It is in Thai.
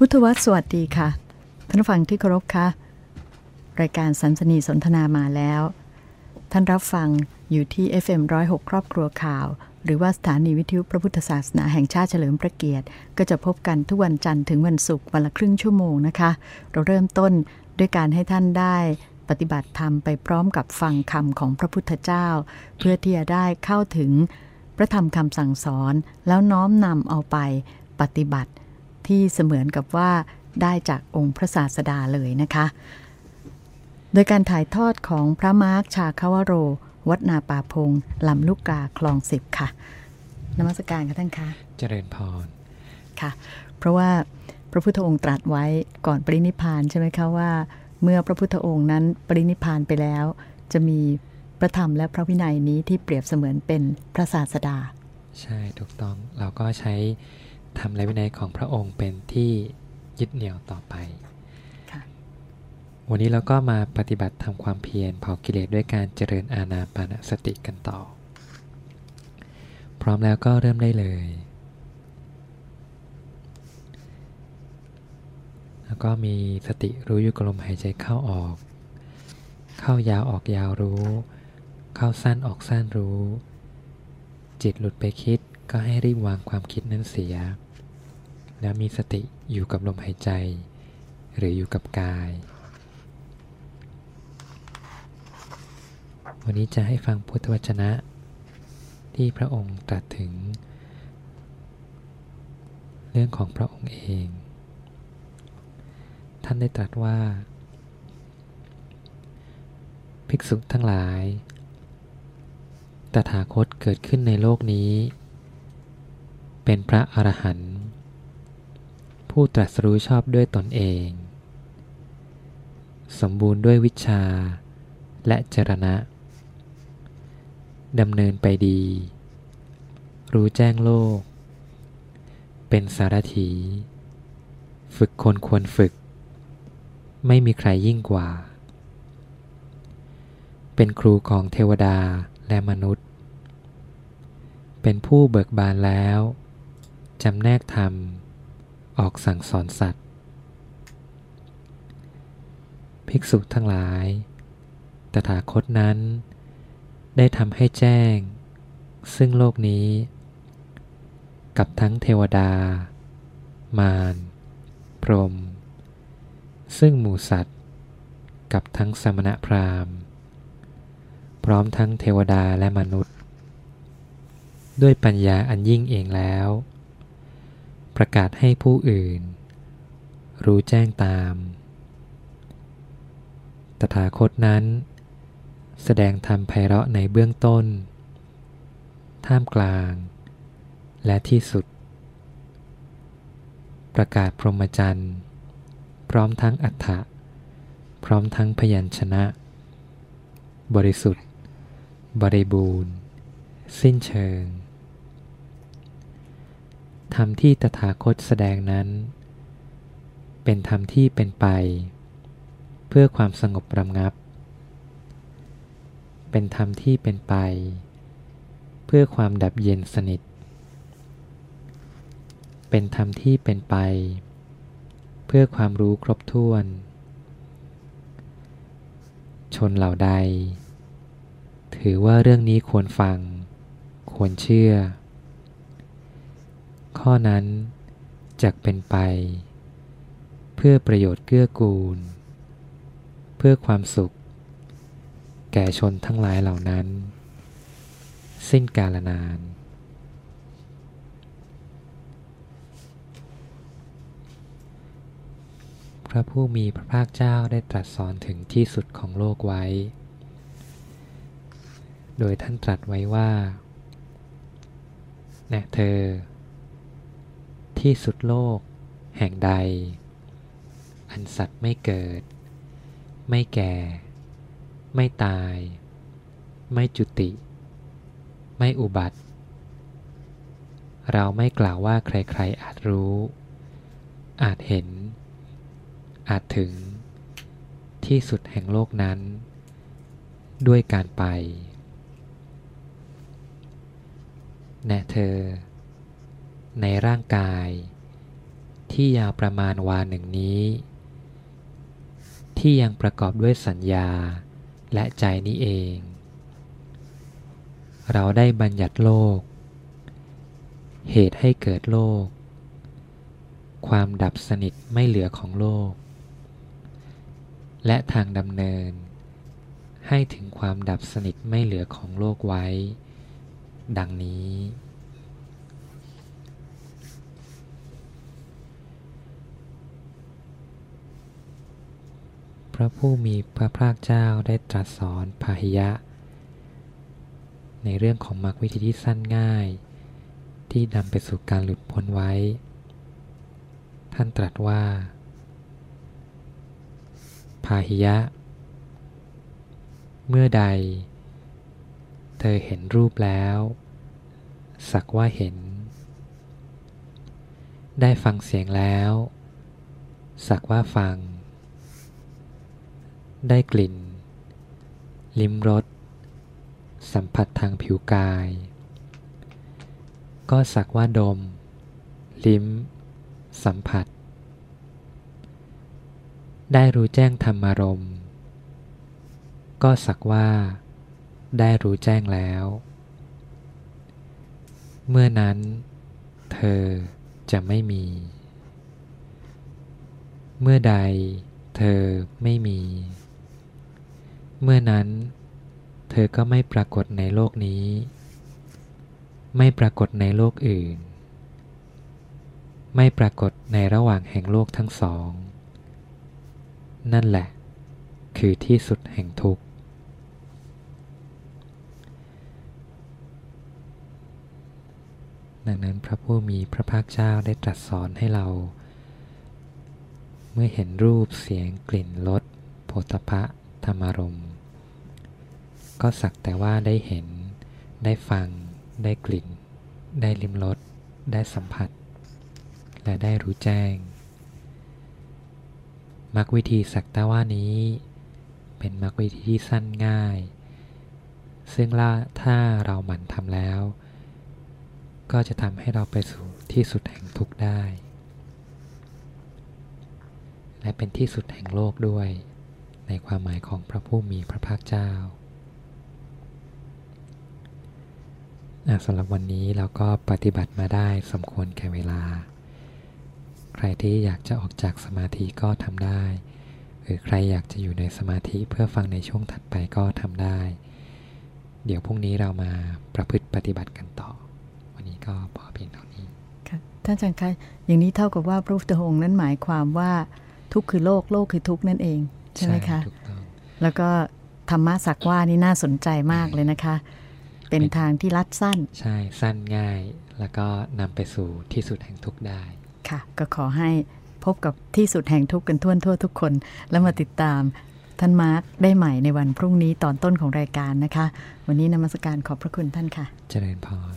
พุทธวัตรสวัสดีค่ะท่านฟังที่เคารพคะรายการสันสนีสนทนามาแล้ว ท่านรับฟังอยู่ที่ FM106 ครอบครัวข่าว หรือว่าสถานีวิทยุพระพุทธศาสนาแห่งชาติเฉลิมพระเกียรติ ก็จะพบกันทุกวันจันทร์ถึงวันศุกร์วันละครึ่งชั่วโมงนะคะ เราเริ่มต้นด้วยการให้ท่านได้ปฏิบัติธรรมไปพร้อมกับฟังคำของพระพุทธเจ้า เพื่อที่จะได้เข้าถึงพระธรรมคำสั่งสอนแล้วน้อมนำเอาไปปฏิบัติ ที่เสมือนกับว่าได้จากองค์พระศาสดาเลยนะคะ โดยการถ่ายทอดของพระมาร์คชาคาวโร วัดนาป่าพง ลำลูกกาคลองสิบค่ะนมัสการค่ะท่านคะเจริญพรค่ะ เพราะว่าพระพุทธองค์ตรัสไว้ก่อนปรินิพานใช่ไหมคะว่า เมื่อพระพุทธองค์นั้นปรินิพานไปแล้ว จะมีพระธรรมและพระวินัยนี้ที่เปรียบเสมือนเป็นพระศาสดา ใช่ถูกต้องเราก็ใช้ ธรรมและวินัยของพระองค์เป็นที่ยึดเหนี่ยวต่อไปค่ะวันนี้เราก็มาปฏิบัติทำความเพียรเผากิเลสด้วยการเจริญอาณาปานสติกันต่อ พร้อมแล้วก็เริ่มได้เลย แล้วก็มีสติรู้อยู่กับลมหายใจเข้าออก เข้ายาวออกยาวรู้ เข้าสั้นออกสั้นรู้ จิตหลุดไปคิดก็ให้รีบวางความคิดนั้นเสีย แล้วมีสติอยู่กับลมหายใจ หรืออยู่กับกาย วันนี้จะให้ฟังพุทธวจนะ ที่พระองค์ตรัสถึง เรื่องของพระองค์เอง ท่านได้ตรัสว่า ภิกษุทั้งหลาย ตถาคตเกิดขึ้นในโลกนี้ เป็นพระอรหันต์ ผู้ตรัสรู้ชอบด้วยตนเอง สมบูรณ์ด้วยวิชาและจรณะ ดำเนินไปดี รู้แจ้งโลก เป็นสารถี ฝึกคนควรฝึก ไม่มีใครยิ่งกว่า เป็นครูของเทวดาและมนุษย์ เป็นผู้เบิกบานแล้ว จำแนกธรรม ออกสั่งสอนสัตว์ ภิกษุทั้งหลาย ตถาคตนั้น ได้ทำให้แจ้ง ซึ่งโลกนี้ กับทั้งเทวดา มารพรหมซึ่งหมูสัตว์ กับทั้งสมณะพราหมณ์ พร้อมทั้งเทวดาและมนุษย์ ด้วยปัญญาอันยิ่งเองแล้ว ประกาศให้ผู้อื่น รู้แจ้งตาม ตถาคตนั้น แสดงธรรมไพเราะในเบื้องต้น ท่ามกลาง และที่สุด ประกาศพรหมจรรย์ พร้อมทั้งอัฏฐะพร้อมทั้งพยัญชนะ บริสุทธิ์ บริบูรณ์ สิ้นเชิง ธรรมที่ตถาคตแสดงนั้น เป็นธรรมที่เป็นไป เพื่อความสงบระงับ เป็นธรรมที่เป็นไป เพื่อความดับเย็นสนิท เป็นธรรมที่เป็นไป เพื่อความรู้ครบถ้วน ชนเหล่าใด ถือว่าเรื่องนี้ควรฟัง ควรเชื่อ ข้อนั้นจะเป็นไป เพื่อประโยชน์เกื้อกูล เพื่อความสุข แก่ชนทั้งหลายเหล่านั้น สิ้นกาลนาน พระผู้มีพระภาคเจ้าได้ตรัสสอนถึงที่สุดของโลกไว้ โดยท่านตรัสไว้ว่าแน่เธอ ที่สุดโลก แห่งใด อันสัตว์ไม่เกิด ไม่แก่ ไม่ตาย ไม่จุติ ไม่อุบัติ เราไม่กล่าวว่าใครๆอาจรู้ อาจเห็น อาจถึง ที่สุดแห่งโลกนั้น ด้วยการไป แน่เธอ ในร่างกาย ที่ยาวประมาณวาหนึ่งนี้ ที่ยังประกอบด้วยสัญญาและใจนี้เอง เราได้บัญญัติโลก เหตุให้เกิดโลก ความดับสนิทไม่เหลือของโลก และทางดำเนิน ให้ถึงความดับสนิทไม่เหลือของโลกไว้ ดังนี้ พระผู้มีพระภาคเจ้าได้ตรัสสอนพาหิยะ ในเรื่องของมรรควิธีที่สั้นง่าย ที่นำไปสู่การหลุดพ้นไว้ ท่านตรัสว่าพาหิยะ เมื่อใด เธอเห็นรูปแล้ว สักว่าเห็น ได้ฟังเสียงแล้ว สักว่าฟัง ได้กลิ่น ลิ้มรส สัมผัสทางผิวกาย ก็สักว่าดม ลิ้ม สัมผัส ได้รู้แจ้งธรรมารมก็สักว่า ได้รู้แจ้งแล้ว เมื่อนั้นเธอจะไม่มี เมื่อใดเธอไม่มี เมื่อนั้น เธอก็ไม่ปรากฏในโลกนี้ ไม่ปรากฏในโลกอื่น ไม่ปรากฏในระหว่างแห่งโลกทั้งสอง นั่นแหละ คือที่สุดแห่งทุกข์ ดังนั้นพระผู้มีพระภาคเจ้าได้ตรัสสอนให้เรา เมื่อเห็นรูปเสียงกลิ่นรสโผฏฐะ ธรรมารมก็สักแต่ว่าได้เห็น ได้ฟัง ได้กลิ่น ได้ลิ้มรส ได้สัมผัส และได้รู้แจ้ง มรรควิธีสักแต่ว่านี้ เป็นมรรควิธีที่สั้นง่าย ซึ่งละถ้าเราหมั่นทำแล้ว ก็จะทำให้เราไปสู่ที่สุดแห่งทุกข์ได้ และเป็นที่สุดแห่งโลกด้วย ในความหมายของพระผู้มีพระภาคเจ้าสำหรับวันนี้เราก็ปฏิบัติมาได้สมควรแก่เวลา ใครที่อยากจะออกจากสมาธิก็ทำได้ หรือใครอยากจะอยู่ในสมาธิเพื่อฟังในช่วงถัดไปก็ทำได้ เดี๋ยวพรุ่งนี้เรามาประพฤติปฏิบัติกันต่อ วันนี้ก็พอเพียงเท่านี้ค่ะท่านอาจารย์คะอย่างนี้เท่ากับว่าพระพุทธองค์นั้นหมายความว่าทุกข์คือโลกโลกคือทุกข์นั่นเอง ใช่ไหมคะถูกต้องแล้วก็ธรรมะสักว่านี่น่าสนใจมากเลยนะคะ เป็นทางที่รัดสั้น ใช่สั้นง่าย แล้วก็นำไปสู่ที่สุดแห่งทุกได้ค่ะ ก็ขอให้พบกับที่สุดแห่งทุกกันทั่วทั่วทุกคน แล้วมาติดตามท่านมาร์กได้ใหม่ในวันพรุ่งนี้ตอนต้นของรายการนะคะ วันนี้นมัสการขอบพระคุณท่านค่ะ เจริญพร